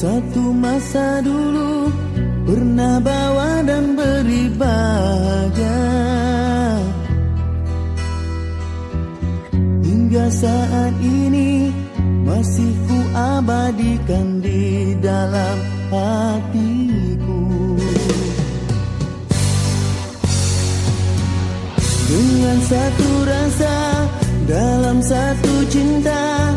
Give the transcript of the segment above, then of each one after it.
Satu masa dulu pernah bawa dan beri bahagia. Hingga saat ini masih ku abadikan di dalam hatiku. Dengan satu rasa dalam satu cinta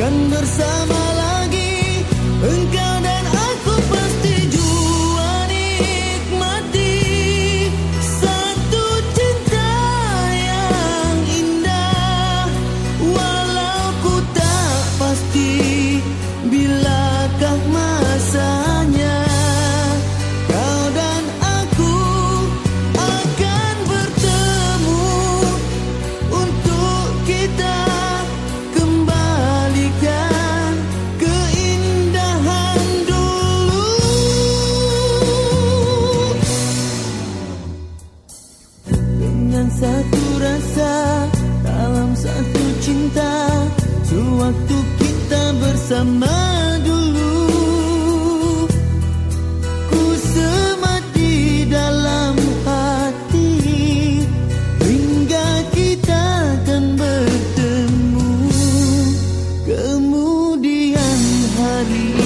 satu waktu kita bersama dulu. Ku semati dalam hati Hingga kita akan bertemu. Kemudian hari